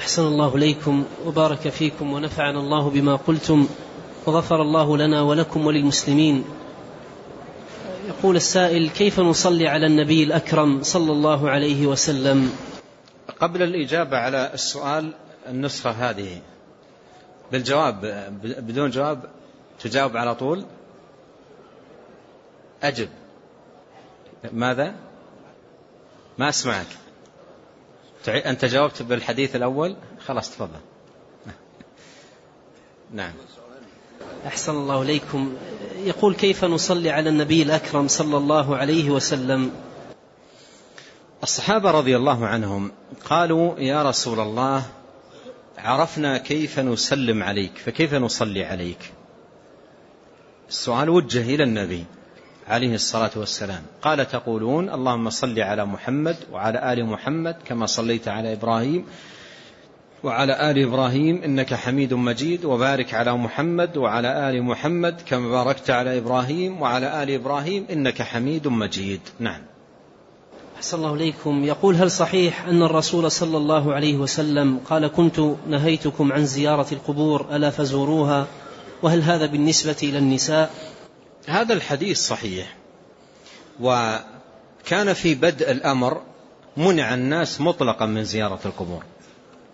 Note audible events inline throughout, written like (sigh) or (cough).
أحسن الله إليكم وبارك فيكم ونفعنا الله بما قلتم وغفر الله لنا ولكم وللمسلمين. يقول السائل كيف نصلي على النبي الأكرم صلى الله عليه وسلم؟ قبل الإجابة على السؤال النسخة هذه. بالجواب بدون جواب تجاوب على طول. أجب. ماذا؟ ما أسمعك. أنت جاوبت بالحديث الأول؟ خلاص تفضل. (laughs) نعم. أحسن الله إليكم. يقول كيف نصلي على النبي الأكرم صلى الله عليه وسلم؟ الصحابة رضي الله عنهم قالوا يا رسول الله عرفنا كيف نسلم عليك فكيف نصلي عليك؟ السؤال وجه إلى النبي. عليه الصلاة والسلام. قال تقولون اللهم صل على محمد وعلى آل محمد كما صليت على إبراهيم وعلى آل إبراهيم إنك حميد مجيد وبارك على محمد وعلى آل محمد كما باركت على إبراهيم وعلى آل إبراهيم إنك حميد مجيد. نعم. أحسن الله إليكم. يقول هل صحيح أن الرسول صلى الله عليه وسلم قال كنت نهيتكم عن زيارة القبور ألا فزوروها؟ وهل هذا بالنسبة إلى النساء؟ هذا الحديث صحيح. وكان في بدء الأمر منع الناس مطلقا من زيارة القبور.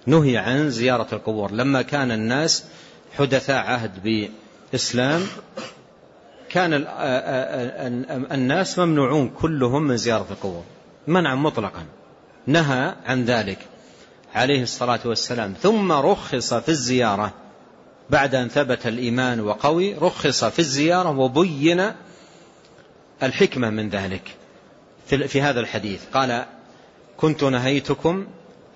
نهي عن زيارة القبور. لما كان الناس حدثاء عهد بإسلام كان الناس ممنوعون كلهم من زيارة القبور. منعا مطلقا. نهى عن ذلك عليه الصلاة والسلام. ثم رخص في الزيارة بعد أن ثبت الإيمان وقوي رخص في الزيارة وبين الحكمة من ذلك في هذا الحديث. قال كنت نهيتكم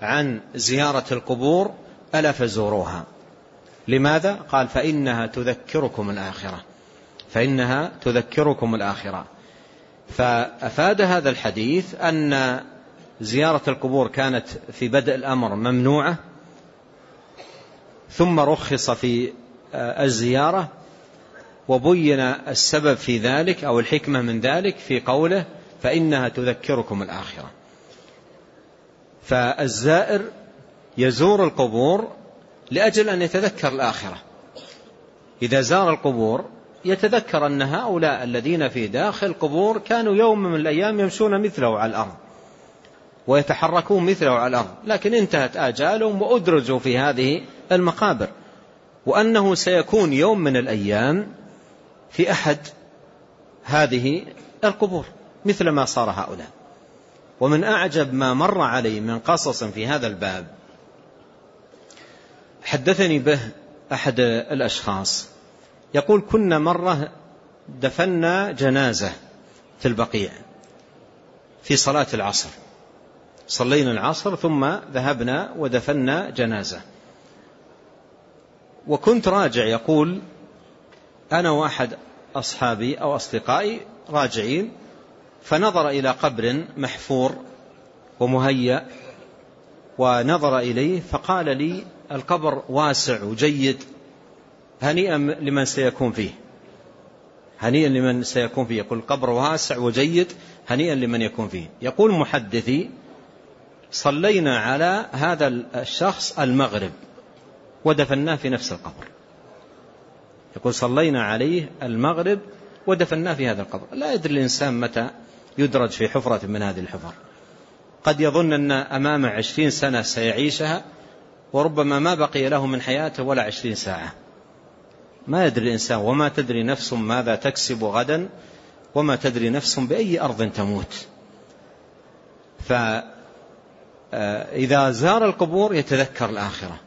عن زيارة القبور ألا فزوروها. لماذا؟ قال فإنها تذكركم الآخرة. فإنها تذكركم الآخرة. فأفاد هذا الحديث أن زيارة القبور كانت في بدء الأمر ممنوعة ثم رخص في الزيارة وبين السبب في ذلك أو الحكمة من ذلك في قوله فإنها تذكركم الآخرة. فالزائر يزور القبور لأجل أن يتذكر الآخرة. إذا زار القبور يتذكر أن هؤلاء الذين في داخل القبور كانوا يوم من الأيام يمشون مثله على الأرض. ويتحركون مثله على الأرض. لكن انتهت آجالهم وأدرجوا في هذه المقابر. وأنه سيكون يوم من الأيام في أحد هذه القبور مثل ما صار هؤلاء. ومن أعجب ما مر علي من قصص في هذا الباب حدثني به أحد الأشخاص. يقول كنا مرة دفنا جنازة في البقيع في صلاة العصر. صلينا العصر ثم ذهبنا ودفنا جنازة. وكنت راجع يقول أنا وأحد أصحابي أو أصدقائي راجعين فنظر إلى قبر محفور ومهيأ ونظر إليه فقال لي القبر واسع وجيد هنيئا لمن سيكون فيه. هنيئا لمن سيكون فيه يقول القبر واسع وجيد هنيئا لمن يكون فيه. يقول محدثي صلينا على هذا الشخص المغرب ودفناه في نفس القبر. يقول صلينا عليه المغرب ودفناه في هذا القبر. لا يدري الإنسان متى يدرج في حفرة من هذه الحفر. قد يظن أن أمامه عشرين سنة سيعيشها وربما ما بقي له من حياته ولا عشرين ساعة. ما يدري الإنسان وما تدري نفس ماذا تكسب غدا وما تدري نفس بأي أرض تموت. فإذا زار القبور يتذكر الآخرة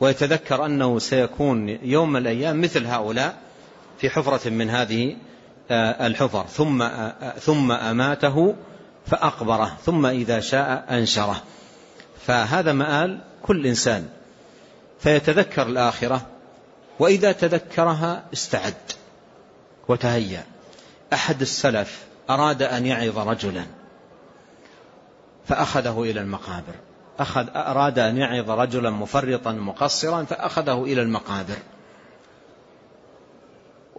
ويتذكر أنه سيكون يوم من الأيام مثل هؤلاء في حفرة من هذه الحفر. ثم ثم أماته فأقبره ثم إذا شاء أنشره. فهذا مآل كل إنسان. فيتذكر الآخرة وإذا تذكرها استعد وتهيأ. أحد السلف أراد أن يعظ رجلا. فأخذه إلى المقابر. أخذ أراد أن يعظ رجلا مفرطا مقصرا فأخذه إلى المقابر.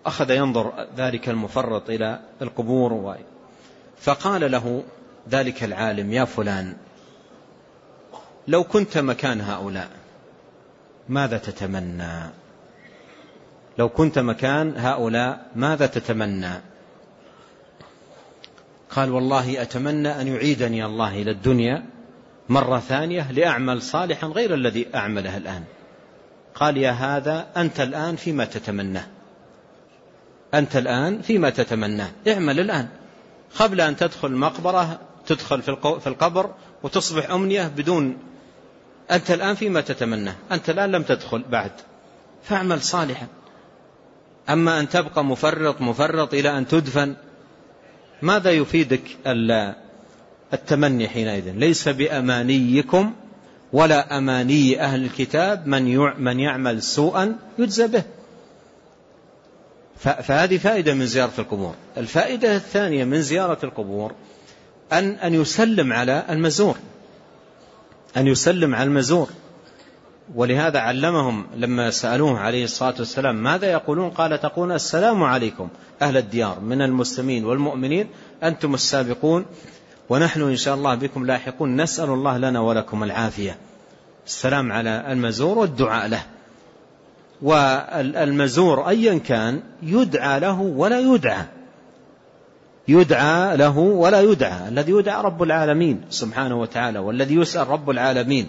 وأخذ ينظر ذلك المفرط إلى القبور فقال له ذلك العالم يا فلان لو كنت مكان هؤلاء ماذا تتمنى؟ لو كنت مكان هؤلاء ماذا تتمنى؟ قال والله أتمنى أن يعيدني الله إلى الدنيا مرة ثانية لأعمل صالحا غير الذي أعمله الآن. قال يا هذا أنت الآن فيما تتمناه. أنت الآن فيما تتمناه. اعمل الآن. قبل أن تدخل المقبرة تدخل في القبر وتصبح أمنية بدون أنت الآن فيما تتمناه. أنت الآن لم تدخل بعد. فاعمل صالحا. أما أن تبقى مفرط مفرط إلى أن تدفن ماذا يفيدك التمني حينئذ؟ ليس بأمانيكم ولا أماني أهل الكتاب من من يعمل سوءا يجزى به. فهذه فائدة من زيارة القبور. الفائدة الثانية من زيارة القبور أن أن يسلم على المزور. أن يسلم على المزور. ولهذا علمهم لما سألوه عليه الصلاة والسلام ماذا يقولون؟ قال تقول السلام عليكم أهل الديار من المسلمين والمؤمنين أنتم السابقون ونحن إن شاء الله بكم لاحقون نسأل الله لنا ولكم العافية. السلام على المزور والدعاء له. والمزور أيا كان يدعى له ولا يدعى. يدعى له ولا يدعى. الذي يدعى رب العالمين سبحانه وتعالى والذي يسأل رب العالمين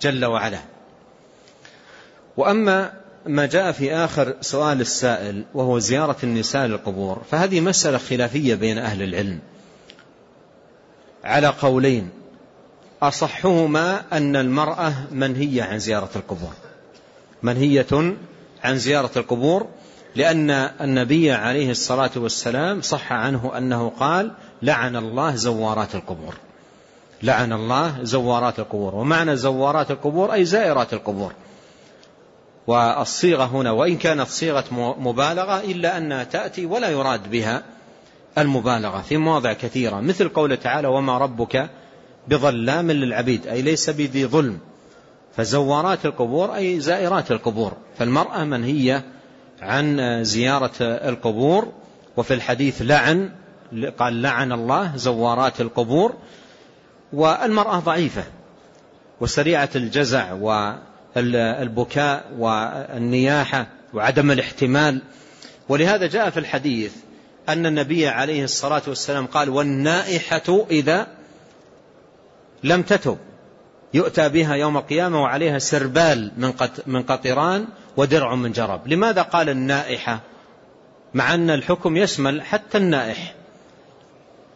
جل وعلا. وأما ما جاء في آخر سؤال السائل وهو زيارة النساء للقبور فهذه مسألة خلافية بين أهل العلم. على قولين أصحهما أن المرأة منهية عن زيارة القبور. منهية عن زيارة القبور لأن النبي عليه الصلاة والسلام صح عنه أنه قال لعن الله زوارات القبور لعن الله زوارات القبور. ومعنى زوارات القبور أي زائرات القبور. والصيغة هنا وإن كانت صيغة مبالغة إلا أنها تأتي ولا يراد بها المبالغة في مواضع كثيرة. مثل قوله تعالى وما ربك بظلام للعبيد أي ليس بذي ظلم. فزوارات القبور أي زائرات القبور. فالمرأة منهية عن زيارة القبور؟ وفي الحديث لعن قال لعن الله زوارات القبور. والمرأة ضعيفة وسريعة الجزع والبكاء والنياحة وعدم الاحتمال. ولهذا جاء في الحديث أن النبي عليه الصلاة والسلام قال والنائحة إذا لم تتب يؤتى بها يوم القيامة وعليها سربال من قطران ودرع من جرب. لماذا قال النائحة؟ مع أن الحكم يشمل حتى النائح.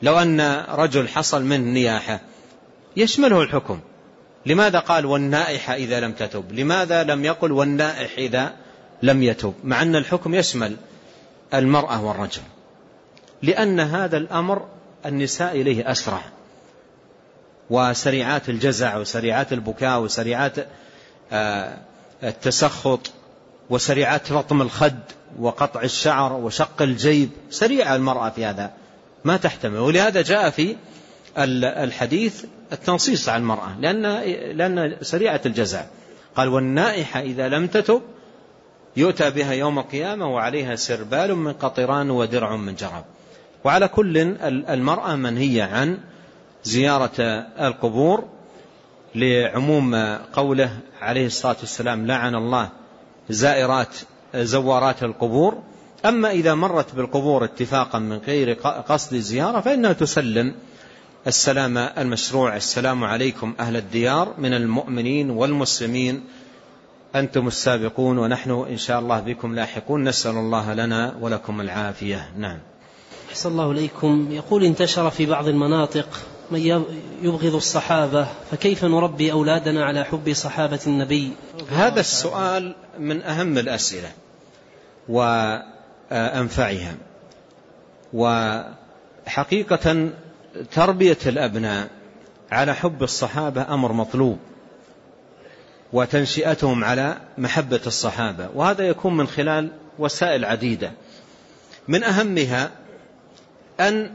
لو أن رجل حصل منه نياحة يشمله الحكم. لماذا قال والنائحة إذا لم تتب؟ لماذا لم يقل والنائح إذا لم يتب؟ مع أن الحكم يشمل المرأة والرجل. لأن هذا الأمر النساء إليه أسرع. وسريعات الجزع وسريعات البكاء وسريعات آه، التسخط وسريعات رطم الخد وقطع الشعر وشق الجيب سريعة المرأة في هذا ما تحتمل. ولهذا جاء في الحديث التنصيص على المرأة لأن, لأن سريعة الجزع قال والنائحة إذا لم تتب يؤتى بها يوم القيامة وعليها سربال من قطران ودرع من جرب. وعلى كل المرأة منهية عن زيارة القبور لعموم قوله عليه الصلاة والسلام لعن الله زائرات زوارات القبور. أما إذا مرت بالقبور اتفاقا من غير قصد الزيارة فإنها تسلم السلام المشروع. السلام عليكم أهل الديار من المؤمنين والمسلمين. أنتم السابقون ونحن إن شاء الله بكم لاحقون. نسأل الله لنا ولكم العافية. نعم. أحسن الله إليكم. يقول انتشر في بعض المناطق من يبغض الصحابة فكيف نربي أولادنا على حب صحابة النبي؟ هذا السؤال من أهم الأسئلة وأنفعها. وحقيقة تربية الأبناء على حب الصحابة أمر مطلوب وتنشئتهم على محبة الصحابة وهذا يكون من خلال وسائل عديدة. من أهمها أن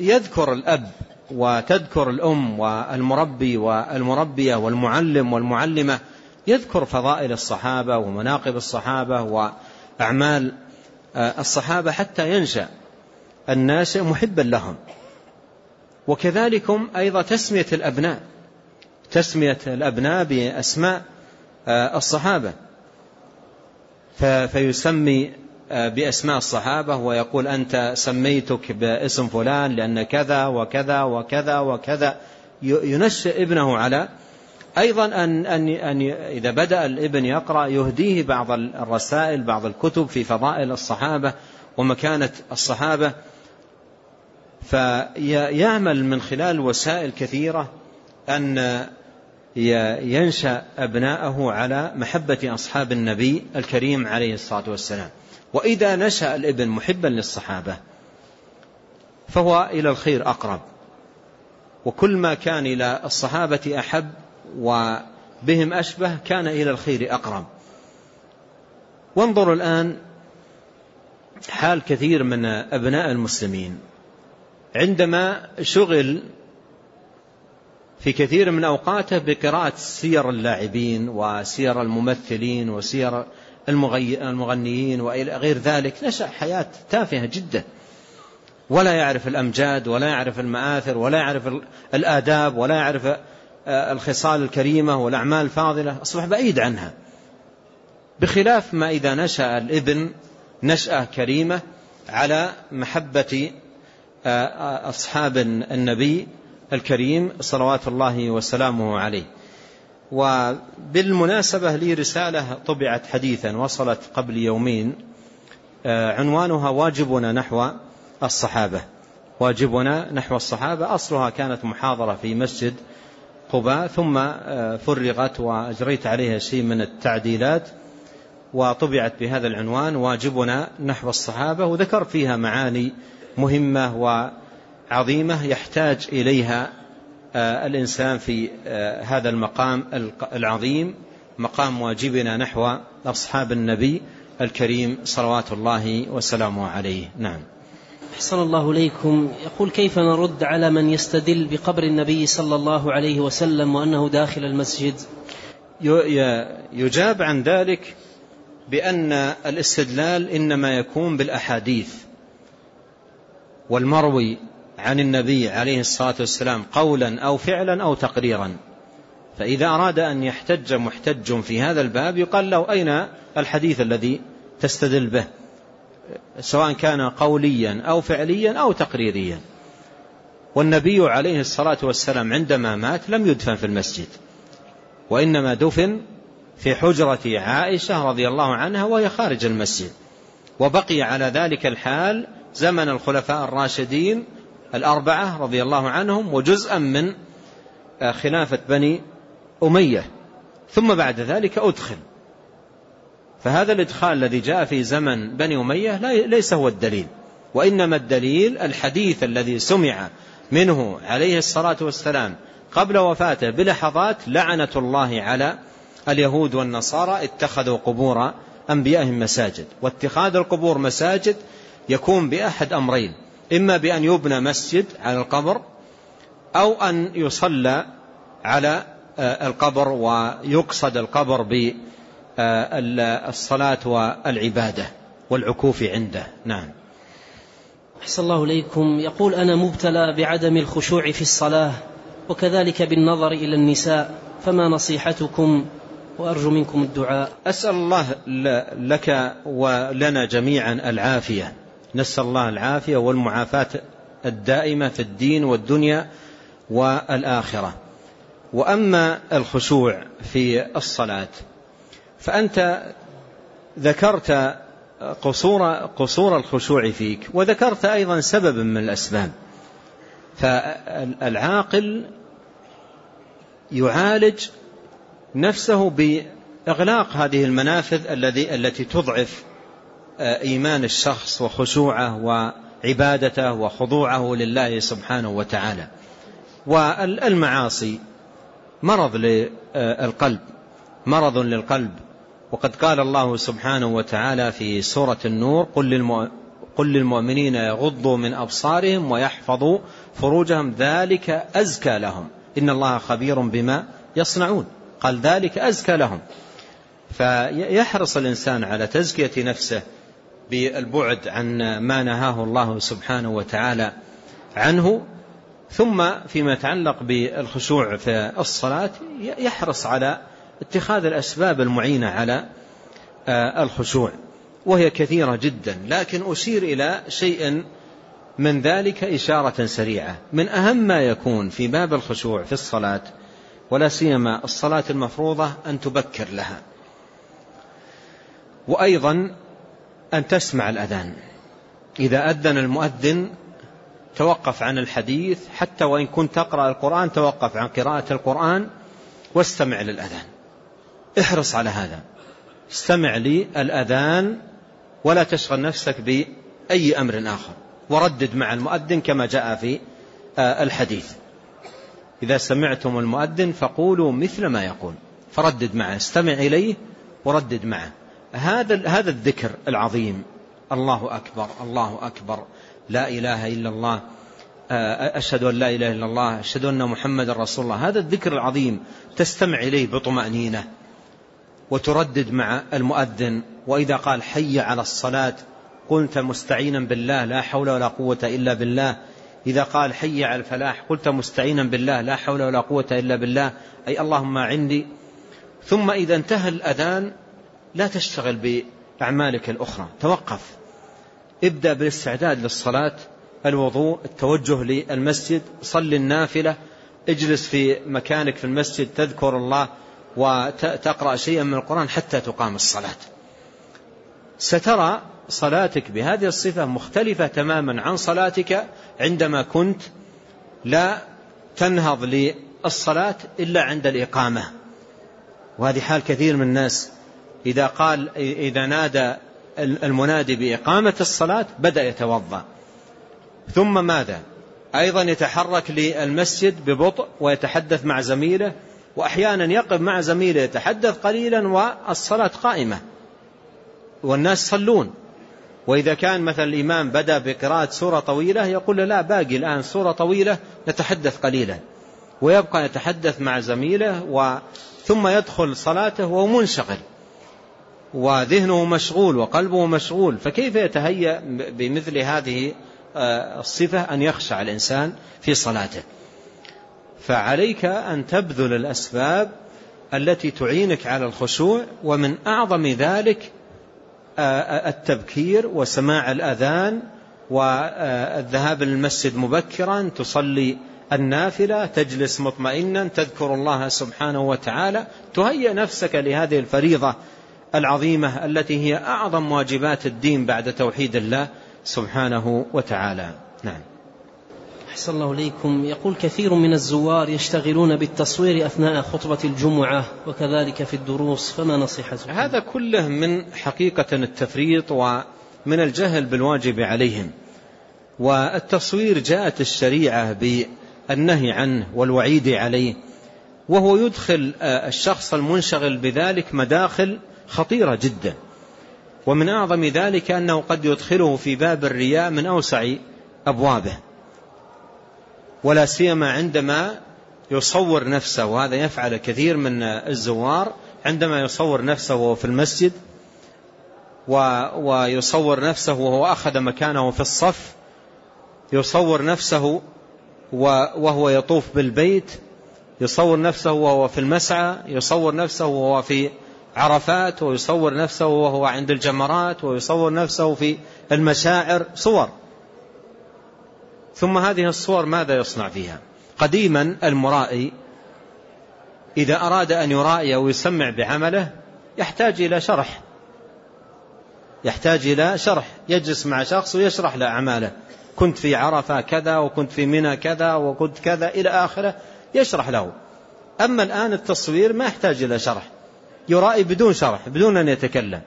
يذكر الأب وتذكر الأم والمربي والمربية والمعلم والمعلمة يذكر فضائل الصحابة ومناقب الصحابة وأعمال آه، الصحابة حتى ينشأ الناس محبا لهم. وكذلكم أيضا تسمية الأبناء. تسمية الأبناء بأسماء الصحابة. فيسمي بأسماء الصحابة ويقول أنت سميتك باسم فلان لأن كذا وكذا وكذا وكذا. ينشئ ابنه على أيضا أن, أن, أن إذا بدأ الابن يقرأ يهديه بعض الرسائل بعض الكتب في فضائل الصحابة ومكانة الصحابة. فيعمل من خلال وسائل كثيرة أن ينشأ أبناءه على محبة أصحاب النبي الكريم عليه الصلاة والسلام. وإذا نشأ الابن محبا للصحابة فهو إلى الخير أقرب. وكل ما كان إلى الصحابة أحب وبهم أشبه كان إلى الخير أقرب. وانظروا الآن حال كثير من أبناء المسلمين. عندما شغل في كثير من أوقاته بقراءة سير اللاعبين وسير الممثلين وسير المغنيين وإلى غير ذلك نشأ حياة تافهة جدا. ولا يعرف الأمجاد ولا يعرف المآثر ولا يعرف الآداب ولا يعرف آه، الخصال الكريمة والأعمال الفاضلة. أصبح بعيد عنها. بخلاف ما إذا نشأ الابن نشأة كريمة على محبة أصحاب النبي الكريم صلوات الله وسلامه عليه. وبالمناسبة لي رسالة طبعت حديثا وصلت قبل يومين آه، عنوانها واجبنا نحو الصحابة. واجبنا نحو الصحابة أصلها كانت محاضرة في مسجد قباء ثم آه، فرغت وأجريت عليها شيء من التعديلات وطبعت بهذا العنوان واجبنا نحو الصحابة وذكر فيها معاني مهمة وعظيمة يحتاج إليها آه، الإنسان في آه، هذا المقام العظيم مقام واجبنا نحو أصحاب النبي الكريم صلوات الله وسلامه عليه. نعم. أحسن الله إليكم. يقول كيف نرد على من يستدل بقبر النبي صلى الله عليه وسلم وأنه داخل المسجد؟ يجاب عن ذلك بأن الاستدلال إنما يكون بالأحاديث. والمروي عن النبي عليه الصلاة والسلام قولا أو فعلا أو تقريرا. فإذا أراد أن يحتج محتج في هذا الباب يقال له أين الحديث الذي تستدل به؟ سواء كان قوليا أو فعليا أو تقريريا. والنبي عليه الصلاة والسلام عندما مات لم يدفن في المسجد وإنما دفن في حجرة عائشة رضي الله عنها وهي خارج المسجد. وبقي على ذلك الحال زمن الخلفاء الراشدين الأربعة رضي الله عنهم وجزءا من خلافة بني أمية. ثم بعد ذلك أدخل. فهذا الإدخال الذي جاء في زمن بني أمية ليس هو الدليل وإنما الدليل الحديث الذي سمع منه عليه الصلاة والسلام قبل وفاته بلحظات لعنة الله على اليهود والنصارى اتخذوا قبور أنبيائهم مساجد. واتخاذ القبور مساجد يكون بأحد أمرين. إما بأن يبنى مسجد على القبر أو أن يصلى على آه، القبر ويقصد القبر بالصلاة والعبادة والعكوف عنده. نعم. أحسن الله إليكم. يقول أنا مبتلى بعدم الخشوع في الصلاة وكذلك بالنظر إلى النساء فما نصيحتكم؟ وأرجو منكم الدعاء. أسأل الله لك ولنا جميعا العافية. نسأل الله العافية والمعافاة الدائمة في الدين والدنيا والآخرة. وأما الخشوع في الصلاة فأنت ذكرت قصور, قصور الخشوع فيك وذكرت أيضا سببا من الأسباب. فالعاقل يعالج نفسه بإغلاق هذه المنافذ الذي التي تضعف إيمان الشخص وخشوعه وعبادته وخضوعه لله سبحانه وتعالى. والمعاصي مرض للقلب مرض للقلب. وقد قال الله سبحانه وتعالى في سورة النور قل, للمؤمنين يغضوا من أبصارهم ويحفظوا فروجهم ذلك أزكى لهم. إن الله خبير بما يصنعون. قال ذلك أزكى لهم. فيحرص الإنسان على تزكية نفسه بالبعد عن ما نهاه الله سبحانه وتعالى عنه ثم فيما يتعلق بالخشوع في الصلاة يحرص على اتخاذ الأسباب المعينة على آه، الخشوع وهي كثيرة جدا لكن أشير إلى شيء من ذلك إشارة سريعة. من أهم ما يكون في باب الخشوع في الصلاة ولا سيما الصلاة المفروضة أن تبكر لها. وأيضا أن تسمع الأذان. إذا أذن المؤذن توقف عن الحديث حتى وإن كنت تقرأ القرآن توقف عن قراءة القرآن واستمع للأذان. احرص على هذا. استمع للأذان ولا تشغل نفسك بأي أمر آخر. وردد مع المؤذن كما جاء في آه، الحديث. إذا سمعتم المؤذن فقولوا مثل ما يقول. فردد معه استمع إليه وردد معه. هذا هذا الذكر العظيم. الله أكبر الله أكبر. لا إله إلا الله. آه، أشهد أن لا إله إلا الله أشهد أن محمد رسول الله. هذا الذكر العظيم تستمع إليه بطمأنينة وتردد مع المؤذن. وإذا قال حي على الصلاة قلت مستعينا بالله لا حول ولا قوة إلا بالله. إذا قال حي على الفلاح قلت مستعينا بالله لا حول ولا قوة إلا بالله. أي اللهم عندي ثم إذا انتهى الأذان لا تشتغل بأعمالك الأخرى. توقف. ابدأ بالاستعداد للصلاة الوضوء التوجه للمسجد صل النافلة اجلس في مكانك في المسجد تذكر الله وتقرأ شيئا من القرآن حتى تقام الصلاة. سترى صلاتك بهذه الصفة مختلفة تماما عن صلاتك عندما كنت. لا تنهض للصلاة إلا عند الإقامة. وهذه حال كثير من الناس إذا قال إذا نادى المنادي بإقامة الصلاة بدأ يتوضأ. ثم ماذا؟ أيضا يتحرك للمسجد ببطء ويتحدث مع زميله وأحيانا يقف مع زميله يتحدث قليلا والصلاة قائمة. والناس صلون وإذا كان مثلا الإمام بدأ بقراءة سورة طويلة يقول لا باقي الآن سورة طويلة نتحدث قليلا. ويبقى يتحدث مع زميله و ثم يدخل صلاته وهو منشغل. وذهنه مشغول وقلبه مشغول فكيف يتهيأ بمثل هذه آه، الصفة أن يخشع الإنسان في صلاته؟ فعليك أن تبذل الأسباب التي تعينك على الخشوع ومن أعظم ذلك آه، التبكير وسماع الأذان والذهاب للمسجد مبكرا تصلي النافلة تجلس مطمئنا تذكر الله سبحانه وتعالى تهيئ نفسك لهذه الفريضة العظيمة التي هي أعظم واجبات الدين بعد توحيد الله سبحانه وتعالى. نعم. أحسن الله إليكم. يقول كثير من الزوار يشتغلون بالتصوير أثناء خطبة الجمعة وكذلك في الدروس فما نصيحتكم هذا كله من حقيقة التفريط ومن الجهل بالواجب عليهم. والتصوير جاءت الشريعة بالنهي عنه والوعيد عليه وهو يدخل الشخص المنشغل بذلك مداخل خطيرة جدا. ومن أعظم ذلك أنه قد يدخله في باب الرياء من أوسع أبوابه. ولا سيما عندما يصور نفسه وهذا يفعل كثير من الزوار عندما يصور نفسه وهو في المسجد ويصور نفسه وهو أخذ مكانه في الصف يصور نفسه وهو يطوف بالبيت يصور نفسه وهو في المسعى يصور نفسه وهو في عرفات ويصور نفسه وهو عند الجمرات ويصور نفسه في المشاعر صور. ثم هذه الصور ماذا يصنع فيها؟ قديما المرائي إذا أراد أن يرائي ويسمع بعمله يحتاج إلى شرح. يحتاج إلى شرح. يجلس مع شخص ويشرح له أعماله. كنت في عرفة كذا وكنت في منى كذا وكنت كذا إلى آخره يشرح له. أما الآن التصوير ما يحتاج إلى شرح. يرائي بدون شرح بدون أن يتكلم.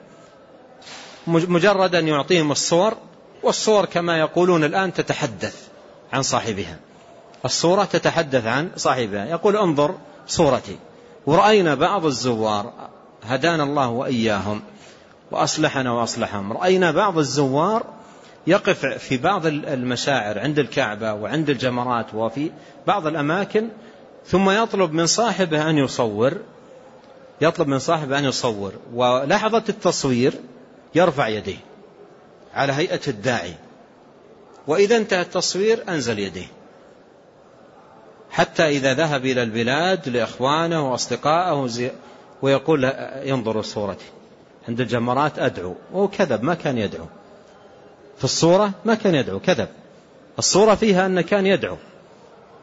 مجرد أن يعطيهم الصور والصور كما يقولون الآن تتحدث عن صاحبها. الصورة تتحدث عن صاحبها. يقول انظر صورتي. ورأينا بعض الزوار هدانا الله وإياهم وأصلحنا وأصلحهم. رأينا بعض الزوار يقف في بعض المشاعر عند الكعبة وعند الجمرات وفي بعض الأماكن ثم يطلب من صاحبه أن يصور يطلب من صاحبه أن يصور ولحظة التصوير يرفع يديه على هيئة الداعي. وإذا انتهى التصوير أنزل يديه. حتى إذا ذهب إلى البلاد لإخوانه وأصدقائه ويقول ينظروا صورتي. عند الجمرات أدعو. وهو كذب ما كان يدعو. في الصورة ما كان يدعو كذب. الصورة فيها أن كان يدعو.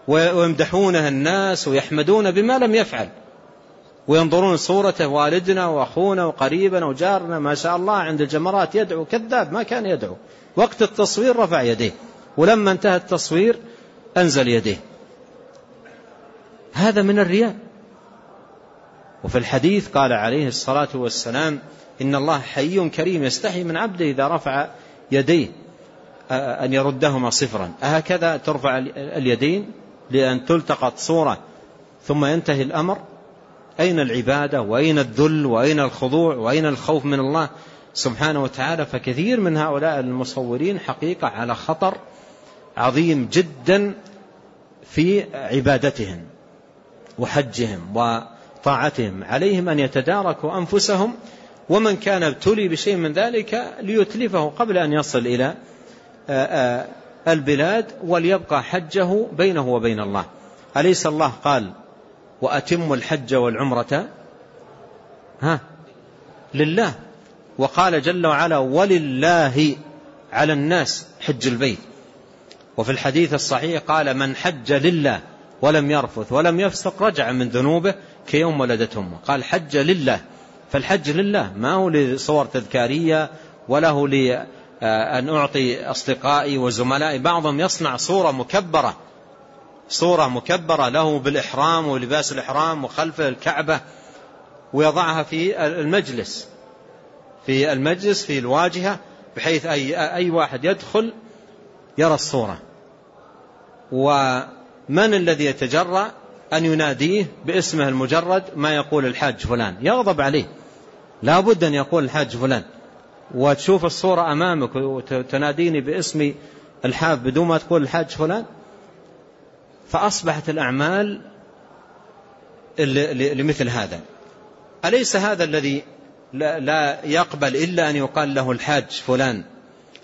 ويمدحونه الناس ويحمدون بما لم يفعل. وينظرون صورته والدنا وأخونا وقريبنا وجارنا ما شاء الله عند الجمرات يدعو كذاب ما كان يدعو. وقت التصوير رفع يديه ولما انتهى التصوير أنزل يديه. هذا من الرياء. وفي الحديث قال عليه الصلاة والسلام إن الله حي كريم يستحي من عبده إذا رفع يديه أن يردهما صفرا. أهكذا ترفع اليدين لأن تلتقط صورة ثم ينتهي الأمر. أين العبادة؟ وأين الذل؟ وأين الخضوع؟ وأين الخوف من الله سبحانه وتعالى؟ فكثير من هؤلاء المصورين حقيقة على خطر عظيم جدا في عبادتهم وحجهم وطاعتهم. عليهم أن يتداركوا أنفسهم ومن كان ابتلي بشيء من ذلك ليتلفه قبل أن يصل إلى البلاد وليبقى حجه بينه وبين الله. أليس الله قال وأتم الحج والعمرة ها لله. وقال جل وعلا ولله على الناس حج البيت. وفي الحديث الصحيح قال من حج لله ولم يرفث ولم يفسق رجع من ذنوبه كيوم ولدت امه قال حج لله. فالحج لله ما هو لصور تذكارية ولا هو لأن أعطي أصدقائي وزملائي. بعضهم يصنع صورة مكبرة صورة مكبرة له بالإحرام ولباس الإحرام وخلفه الكعبة ويضعها في المجلس في المجلس في الواجهة بحيث أي, أي واحد يدخل يرى الصورة. ومن الذي يتجرأ أن يناديه باسمه المجرد؟ ما يقول الحاج فلان. يغضب عليه. لا بد أن يقول الحاج فلان. وتشوف الصورة أمامك وتناديني باسمي الحاف بدون ما تقول الحاج فلان؟ فأصبحت الأعمال لمثل هذا. أليس هذا الذي لا يقبل إلا أن يقال له الحاج فلان؟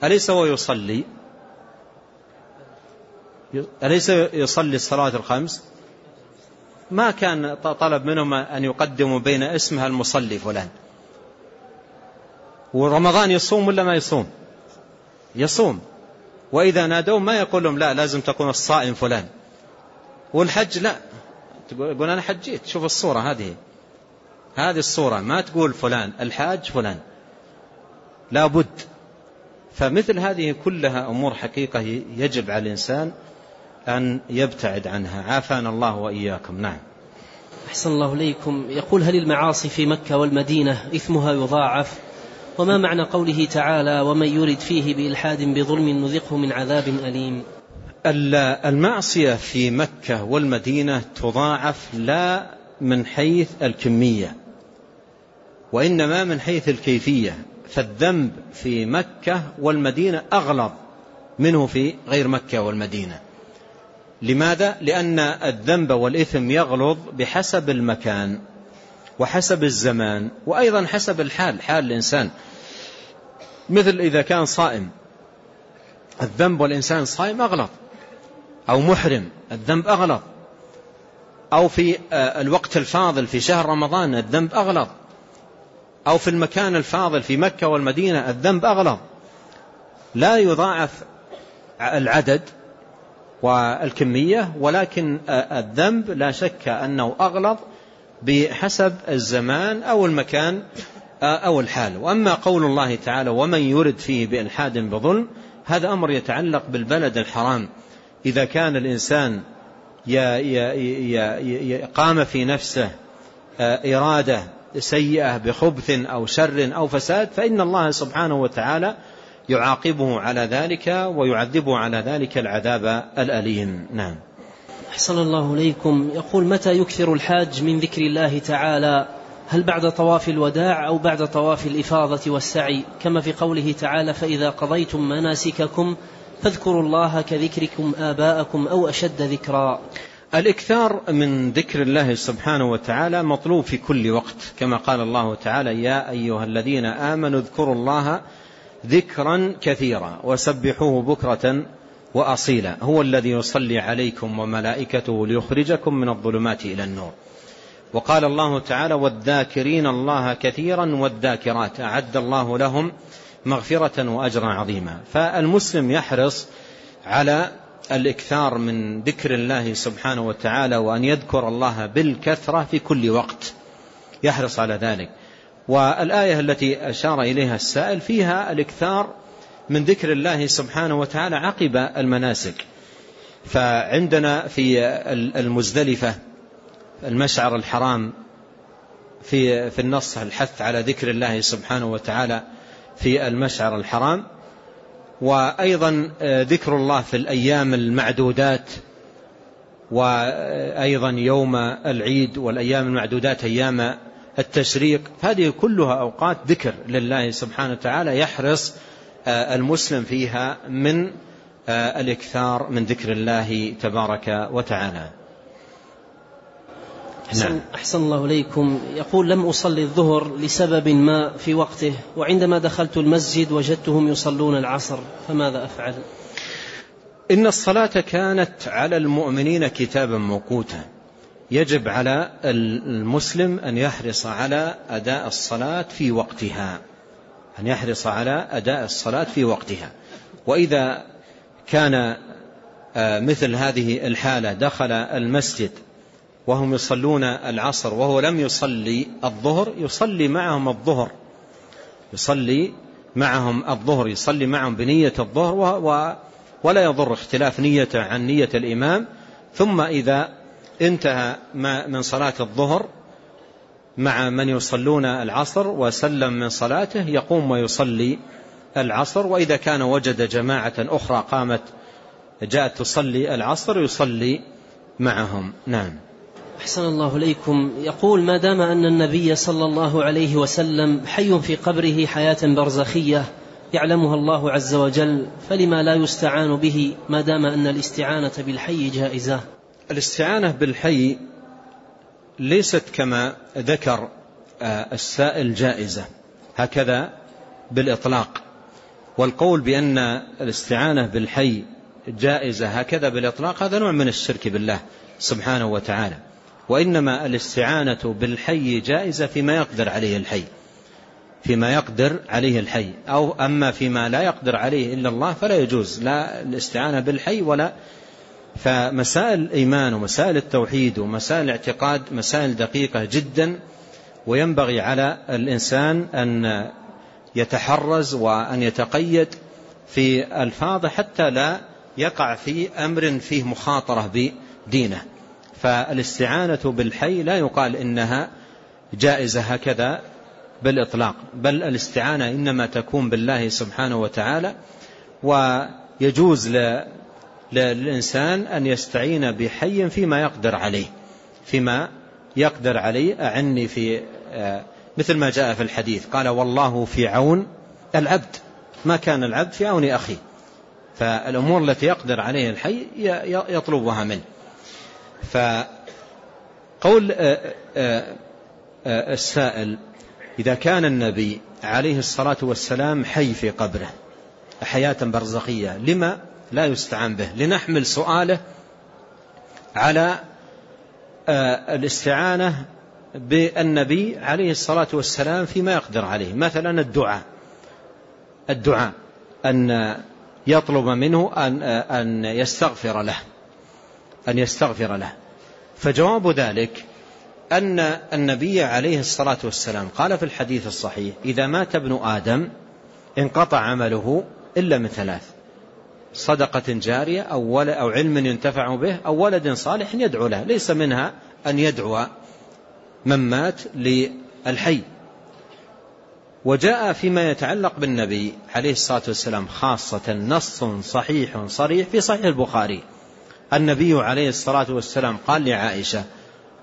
أليس هو يصلي؟ أليس يصلي الصلاة الخمس؟ ما كان طلب منهم أن يقدموا بين اسمها المصلي فلان. ورمضان يصوم ولا ما يصوم؟ يصوم. وإذا نادوه ما يقول لهم لا لازم تكون الصائم فلان. والحج لا. تقول أنا حجيت. شوف الصورة هذه. هذه الصورة. ما تقول فلان الحاج فلان. لا بد فمثل هذه كلها أمور حقيقة يجب على الإنسان أن يبتعد عنها. عافانا الله وإياكم. نعم. أحسن الله إليكم. يقول هل المعاصي في مكة والمدينة إثمها يضاعف؟ وما معنى قوله تعالى ومن يرد فيه بإلحاد بظلم نذقه من عذاب أليم المعصية في مكة والمدينة تضاعف لا من حيث الكمية وإنما من حيث الكيفية فالذنب في مكة والمدينة أغلظ منه في غير مكة والمدينة. لماذا؟ لأن الذنب والإثم يغلظ بحسب المكان وحسب الزمان وأيضا حسب الحال حال الإنسان. مثل إذا كان صائم الذنب والإنسان صائم أغلط أو محرم الذنب أغلط أو في آه، الوقت الفاضل في شهر رمضان الذنب أغلط أو في المكان الفاضل في مكة والمدينة الذنب أغلط لا يضاعف العدد والكمية ولكن آه، الذنب لا شك أنه أغلط بحسب الزمان أو المكان أو الحال. وأما قول الله تعالى ومن يرد فيه بإلحاد بظلم هذا أمر يتعلق بالبلد الحرام. إذا كان الإنسان قام في نفسه إرادة سيئة بخبث أو شر أو فساد فإن الله سبحانه وتعالى يعاقبه على ذلك ويعذبه على ذلك العذاب الأليم. نعم. أحسن الله إليكم. يقول متى يكثر الحاج من ذكر الله تعالى؟ هل بعد طواف الوداع أو بعد طواف الإفاضة والسعي؟ كما في قوله تعالى فإذا قضيتم مناسككم فاذكروا الله كذكركم آباءكم أو أشد ذكرا. الإكثار من ذكر الله سبحانه وتعالى مطلوب في كل وقت كما قال الله تعالى يا أيها الذين آمنوا اذكروا الله ذكرا كثيرا وسبحوه بكرة وأصيلا. هو الذي يصلي عليكم وملائكته ليخرجكم من الظلمات إلى النور. وقال الله تعالى والذاكرين الله كثيرا والذاكرات أعد الله لهم مغفرة وأجرا عظيما. فالمسلم يحرص على الإكثار من ذكر الله سبحانه وتعالى وأن يذكر الله بالكثرة في كل وقت. يحرص على ذلك. والآية التي أشار إليها السائل فيها الإكثار من ذكر الله سبحانه وتعالى عقب المناسك. فعندنا في المزدلفة المشعر الحرام في في النص الحث على ذكر الله سبحانه وتعالى في المشعر الحرام. وأيضا ذكر الله في الأيام المعدودات وأيضا يوم العيد والأيام المعدودات أيام التشريق. هذه كلها أوقات ذكر لله سبحانه وتعالى يحرص المسلم فيها من الإكثار من ذكر الله تبارك وتعالى. أحسن, نعم. أحسن الله إليكم. يقول لم أصلي الظهر لسبب ما في وقته وعندما دخلت المسجد وجدتهم يصلون العصر فماذا أفعل؟ إن الصلاة كانت على المؤمنين كتابا موقوتا. يجب على المسلم أن يحرص على أداء الصلاة في وقتها. أن يحرص على أداء الصلاة في وقتها. وإذا كان آه، مثل هذه الحالة دخل المسجد وهم يصلون العصر وهو لم يصلي الظهر يصلي معهم الظهر. يصلي معهم الظهر يصلي معهم بنية الظهر ولا يضر اختلاف نيته عن نية الإمام. ثم إذا انتهى من صلاة الظهر مع من يصلون العصر وسلم من صلاته يقوم ويصلي العصر. وإذا كان وجد جماعة أخرى قامت جاءت تصلي العصر يصلي معهم. نعم. أحسن الله إليكم. يقول ما دام أن النبي صلى الله عليه وسلم حي في قبره حياة برزخية يعلمها الله عز وجل فلما لا يستعان به ما دام أن الاستعانة بالحي جائزة؟ الاستعانة بالحي ليست كما ذكر آه، السائل جائزة. هكذا بالإطلاق. والقول بأن الاستعانة بالحي جائزة هكذا بالإطلاق هذا نوع من الشرك بالله سبحانه وتعالى. وإنما الاستعانة بالحي جائزة فيما يقدر عليه الحي فيما يقدر عليه الحي. أو أما فيما لا يقدر عليه إلا الله فلا يجوز لا الاستعانة بالحي ولا. فمسائل الإيمان ومسائل التوحيد ومسائل الاعتقاد مسائل دقيقة جدا وينبغي على الإنسان أن يتحرز وأن يتقيد في الفاظ حتى لا يقع في أمر فيه مخاطرة بدينه. فالاستعانة بالحي لا يقال إنها جائزة هكذا بالإطلاق بل الاستعانة إنما تكون بالله سبحانه وتعالى ويجوز للإنسان أن يستعين بحي فيما يقدر عليه فيما يقدر عليه. أعني في آه، مثل ما جاء في الحديث قال والله في عون العبد ما كان العبد في عون أخيه فالأمور التي يقدر عليه الحي يطلبها منه. فقول آه، آه، السائل إذا كان النبي عليه الصلاة والسلام حي في قبره حياة برزخية لما لا يستعان به؟ لنحمل سؤاله على آه، الاستعانة بالنبي عليه الصلاة والسلام فيما يقدر عليه مثلا الدعاء. الدعاء أن يطلب منه أن, أن يستغفر له. أن يستغفر له. فجواب ذلك أن النبي عليه الصلاة والسلام قال في الحديث الصحيح إذا مات ابن آدم انقطع عمله إلا من ثلاث. صدقة جارية أو, أو علم ينتفع به أو ولد صالح يدعو له ليس منها أن يدعو من مات للحي. وجاء فيما يتعلق بالنبي عليه الصلاة والسلام خاصة نص صحيح صريح في صحيح البخاري. النبي عليه الصلاة والسلام قال لعائشة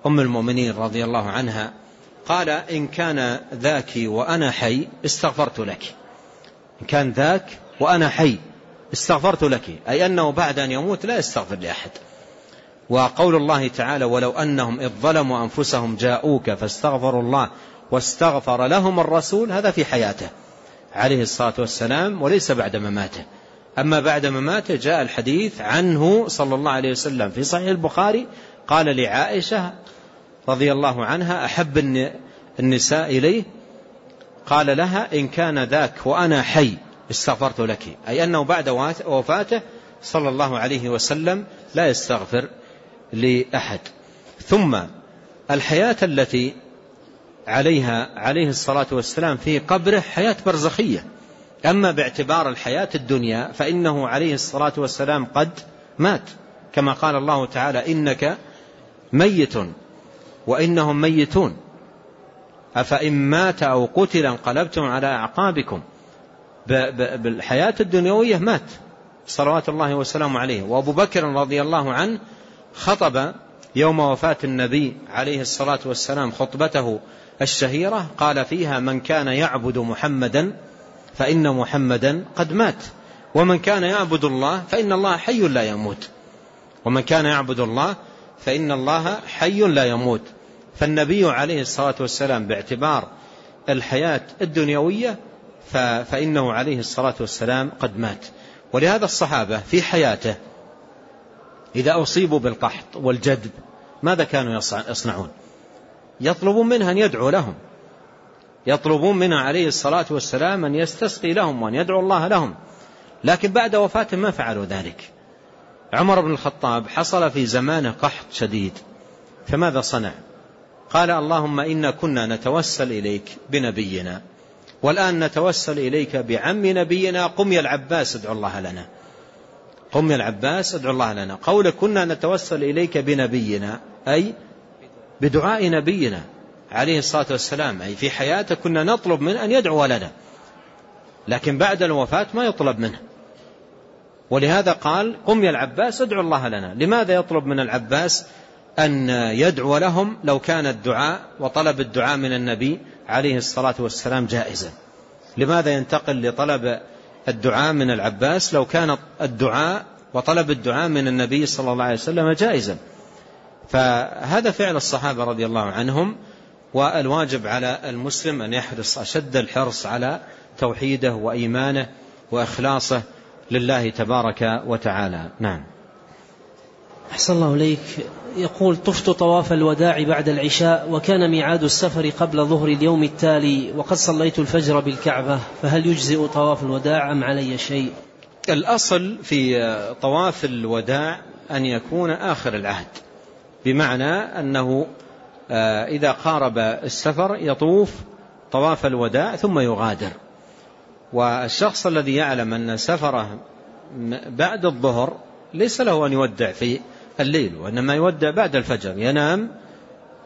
أم المؤمنين رضي الله عنها قال إن كان ذاك وأنا حي استغفرت لك. إن كان ذاك وأنا حي استغفرت لك أي أنه بعد أن يموت لا يستغفر لأحد. وقول الله تعالى ولو أنهم إذ ظلموا أنفسهم جاءوك فاستغفروا الله واستغفر لهم الرسول هذا في حياته. عليه الصلاة والسلام وليس بعد مماته. أما بعد مماته جاء الحديث عنه صلى الله عليه وسلم. في صحيح البخاري قال لعائشة رضي الله عنها أحب النساء إليه؟ قال لها إن كان ذاك وأنا حي استغفرت لك. أي أنه بعد وفاته صلى الله عليه وسلم لا يستغفر لأحد. ثم الحياة التي عليها عليه الصلاة والسلام في قبره حياة برزخية. أما باعتبار الحياة الدنيا فإنه عليه الصلاة والسلام قد مات. كما قال الله تعالى إنك ميت وإنهم ميتون. أفإن مات أو قتل انقلبتم على أعقابكم. بالحياة الدنيوية مات. صلوات الله وسلامه عليه. وأبو بكر رضي الله عنه خطب يوم وفاة النبي عليه الصلاة والسلام خطبته الشهيرة. قال فيها من كان يعبد محمدا فإن محمدا قد مات. ومن كان يعبد الله فإن الله حي لا يموت. ومن كان يعبد الله فإن الله حي لا يموت. فالنبي عليه الصلاة والسلام باعتبار الحياة الدنيوية فإنه عليه الصلاة والسلام قد مات. ولهذا الصحابة في حياته إذا أصيبوا بالقحط والجدب ماذا كانوا يصنعون؟ يطلبون منها أن يدعو لهم. يطلبون منه عليه الصلاة والسلام أن يستسقي لهم وأن يدعو الله لهم. لكن بعد وفاته ما فعلوا ذلك؟ عمر بن الخطاب حصل في زمانه قحط شديد. فماذا صنع؟ قال اللهم إنا كنا نتوسل إليك بنبينا. والآن نتوسل إليك بعم نبينا قم يا العباس ادعو الله لنا. قم يا العباس ادعو الله لنا. قول كنا نتوسل إليك بنبينا أي بدعاء نبينا. عليه الصلاة والسلام. أي في حياته كنا نطلب منه أن يدعو لنا لكن بعد الوفاة ما يطلب منه. ولهذا قال قم يا العباس ادعو الله لنا. لماذا يطلب من العباس أن يدعو لهم لو كان الدعاء وطلب الدعاء من النبي عليه الصلاة والسلام جائزا؟ لماذا ينتقل لطلب الدعاء من العباس لو كان الدعاء وطلب الدعاء من النبي صلى الله عليه وسلم جائزا؟ فهذا فعل الصحابة رضي الله عنهم. والواجب على المسلم أن يحرص أشد الحرص على توحيده وإيمانه وإخلاصه لله تبارك وتعالى. نعم. أحسن الله إليك. يقول طفت طواف الوداع بعد العشاء وكان ميعاد السفر قبل ظهر اليوم التالي وقد صليت الفجر بالكعبة فهل يجزئ طواف الوداع أم علي شيء؟ الأصل في طواف الوداع أن يكون آخر العهد بمعنى أنه إذا قارب السفر يطوف طواف الوداع ثم يغادر. والشخص الذي يعلم أن سفره بعد الظهر ليس له أن يودع في الليل وإنما يودع بعد الفجر ينام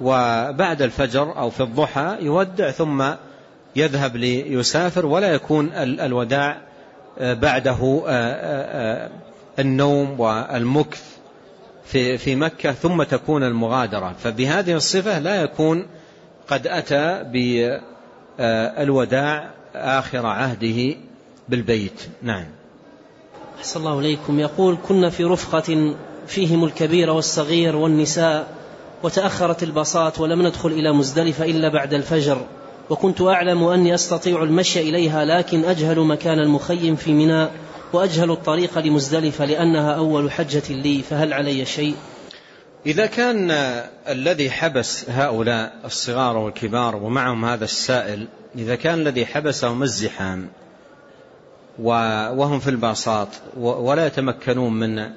وبعد الفجر أو في الضحى يودع ثم يذهب ليسافر ولا يكون الوداع آه، بعده آه، النوم والمكث. في في مكة ثم تكون المغادرة. فبهذه الصفة لا يكون قد أتى بالوداع آخر عهده بالبيت. نعم. أحسن الله إليكم. يقول كنا في رفقة فيهم الكبير والصغير والنساء وتأخرت البساط ولم ندخل إلى مزدلفة إلا بعد الفجر وكنت أعلم أني أستطيع المشي إليها لكن أجهل مكان المخيم في ميناء. وأجهل الطريق لمزدلفة لأنها أول حجة لي فهل علي شيء؟ إذا كان الذي حبس هؤلاء الصغار والكبار ومعهم هذا السائل إذا كان الذي حبسهم الزحام وهم في الباصات ولا يتمكنون من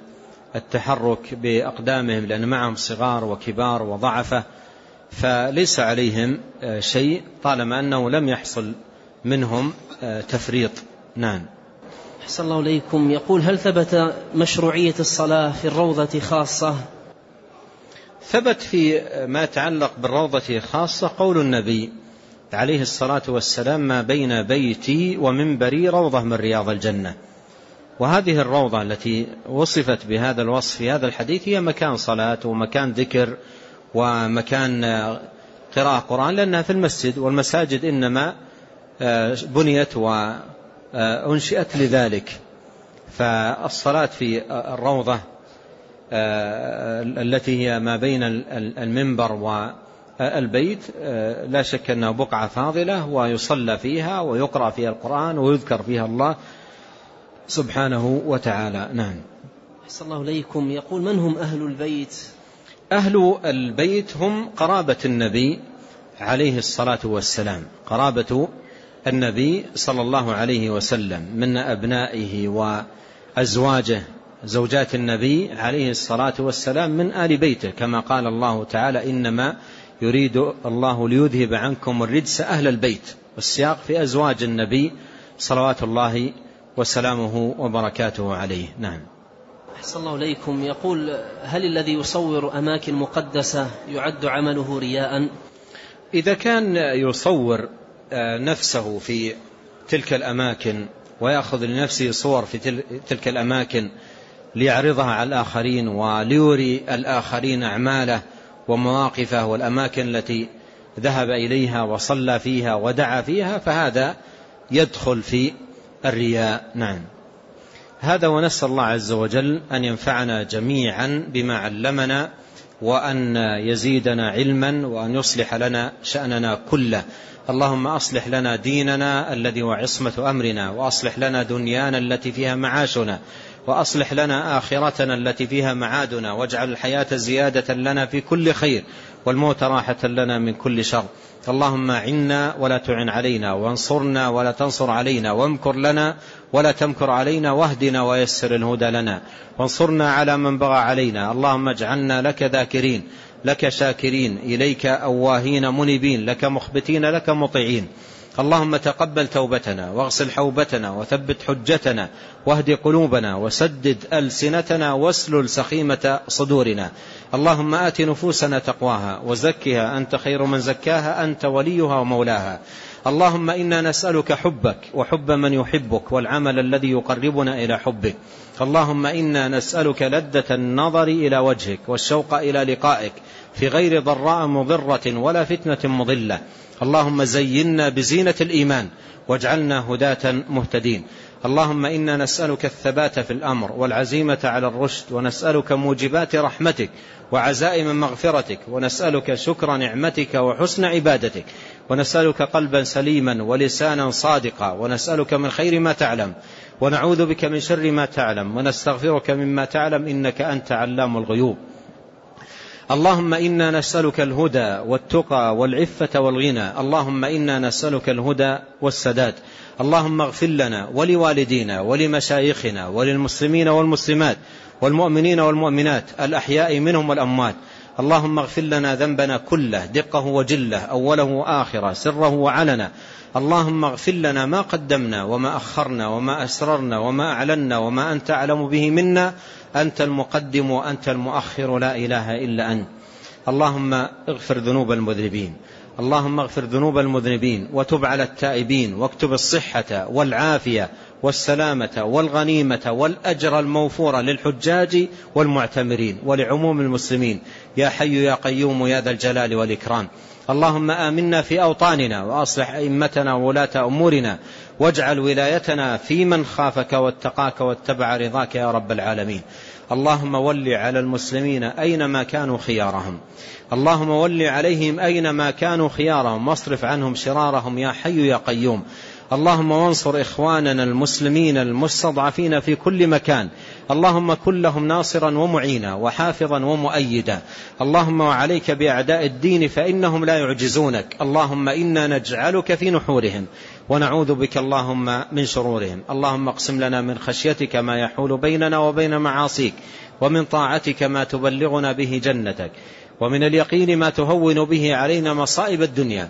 التحرك بأقدامهم لأن معهم صغار وكبار وضعفة فليس عليهم شيء طالما أنه لم يحصل منهم تفريط. نعم. أحسن الله إليكم. يقول هل ثبت مشروعية الصلاة في الروضة خاصة؟ ثبت في ما يتعلق بالروضة خاصة قول النبي عليه الصلاة والسلام ما بين بيتي ومنبري روضة من رياض الجنة. وهذه الروضة التي وصفت بهذا الوصف في هذا الحديث هي مكان صلاة ومكان ذكر ومكان قراءة قرآن لأنها في المسجد والمساجد إنما بنيت أنشئت لذلك. فالصلاة في الروضة آه، التي هي ما بين المنبر والبيت آه، لا شك أنها بقعة فاضلة ويصلى فيها ويقرأ فيها القرآن ويذكر فيها الله سبحانه وتعالى. نعم. أحسن الله إليكم. يقول من هم أهل البيت؟ أهل البيت هم قرابة النبي عليه الصلاة والسلام. قرابة النبي صلى الله عليه وسلم من أبنائه وأزواجه زوجات النبي عليه الصلاة والسلام من آل بيته كما قال الله تعالى إنما يريد الله ليذهب عنكم الرجس أهل البيت والسياق في أزواج النبي صلوات الله وسلامه وبركاته عليه. نعم. أحسن الله إليكم. يقول هل الذي يصور أماكن مقدسة يعد عمله رياء؟ إذا كان يصور نفسه في تلك الأماكن ويأخذ لنفسه صور في تلك الأماكن ليعرضها على الآخرين وليوري الآخرين أعماله ومواقفه والأماكن التي ذهب إليها وصلى فيها ودعا فيها فهذا يدخل في الرياء. نعم. هذا ونسأل الله عز وجل أن ينفعنا جميعا بما علمنا وأن يزيدنا علما وأن يصلح لنا شأننا كله. اللهم أصلح لنا ديننا الذي هو عصمة أمرنا وأصلح لنا دنيانا التي فيها معاشنا وأصلح لنا آخرتنا التي فيها معادنا واجعل الحياة زيادة لنا في كل خير والموت راحة لنا من كل شر. اللهم عنا ولا تعن علينا وانصرنا ولا تنصر علينا وامكر لنا ولا تمكر علينا واهدنا ويسر الهدى لنا. وانصرنا على من بغى علينا. اللهم اجعلنا لك ذاكرين لك شاكرين إليك أواهين منيبين لك مخبتين لك مطيعين. اللهم تقبل توبتنا واغسل حوبتنا وثبت حجتنا واهد قلوبنا وسدد ألسنتنا واسلل سخيمة صدورنا. اللهم آت نفوسنا تقواها وزكها أنت خير من زكاها أنت وليها ومولاها. اللهم إنا نسألك حبك وحب من يحبك والعمل الذي يقربنا إلى حبك. اللهم إنا نسألك لذة النظر إلى وجهك والشوق إلى لقائك في غير ضراء مضرة ولا فتنة مضلة. اللهم زينا بزينة الإيمان واجعلنا هداة مهتدين. اللهم إنا نسألك الثبات في الأمر والعزيمة على الرشد ونسألك موجبات رحمتك وعزائم مغفرتك ونسألك شكر نعمتك وحسن عبادتك ونسألك قلبا سليما ولسانا صادقا ونسألك من خير ما تعلم ونعوذ بك من شر ما تعلم ونستغفرك مما تعلم إنك أنت علام الغيوب. اللهم إنا نسألك الهدى والتقى والعفة والغنى. اللهم إنا نسألك الهدى والسداد. اللهم اغفر لنا ولوالدينا ولمشايخنا وللمسلمين والمسلمات والمؤمنين والمؤمنات الأحياء منهم والأموات. اللهم اغفر لنا ذنبنا كله دقه وجله أوله وآخره سره وعلنا اللهم اغفر لنا ما قدمنا وما أخرنا وما أسررنا وما أعلنا وما أنت أعلم به منا. أنت المقدم وأنت المؤخر لا إله إلا أنت. اللهم اغفر ذنوب المذنبين. اللهم اغفر ذنوب المذنبين وتب على التائبين واكتب الصحة والعافية والسلامة والغنيمة والأجر الموفور للحجاج والمعتمرين ولعموم المسلمين. يا حي يا قيوم يا ذا الجلال والإكرام. اللهم آمنا في أوطاننا وأصلح أئمتنا وولاة أمورنا واجعل ولايتنا في من خافك واتقاك واتبع رضاك يا رب العالمين. اللهم ول على المسلمين أينما كانوا خيارهم. اللهم ول عليهم أينما كانوا خيارهم واصرف عنهم شرارهم يا حي يا قيوم. اللهم وانصر إخواننا المسلمين المستضعفين في كل مكان. اللهم كن لهم ناصرا ومعينا وحافظا ومؤيدا. اللهم وعليك بأعداء الدين فإنهم لا يعجزونك. اللهم إنا نجعلك في نحورهم ونعوذ بك اللهم من شرورهم. اللهم اقسم لنا من خشيتك ما يحول بيننا وبين معاصيك ومن طاعتك ما تبلغنا به جنتك ومن اليقين ما تهون به علينا مصائب الدنيا.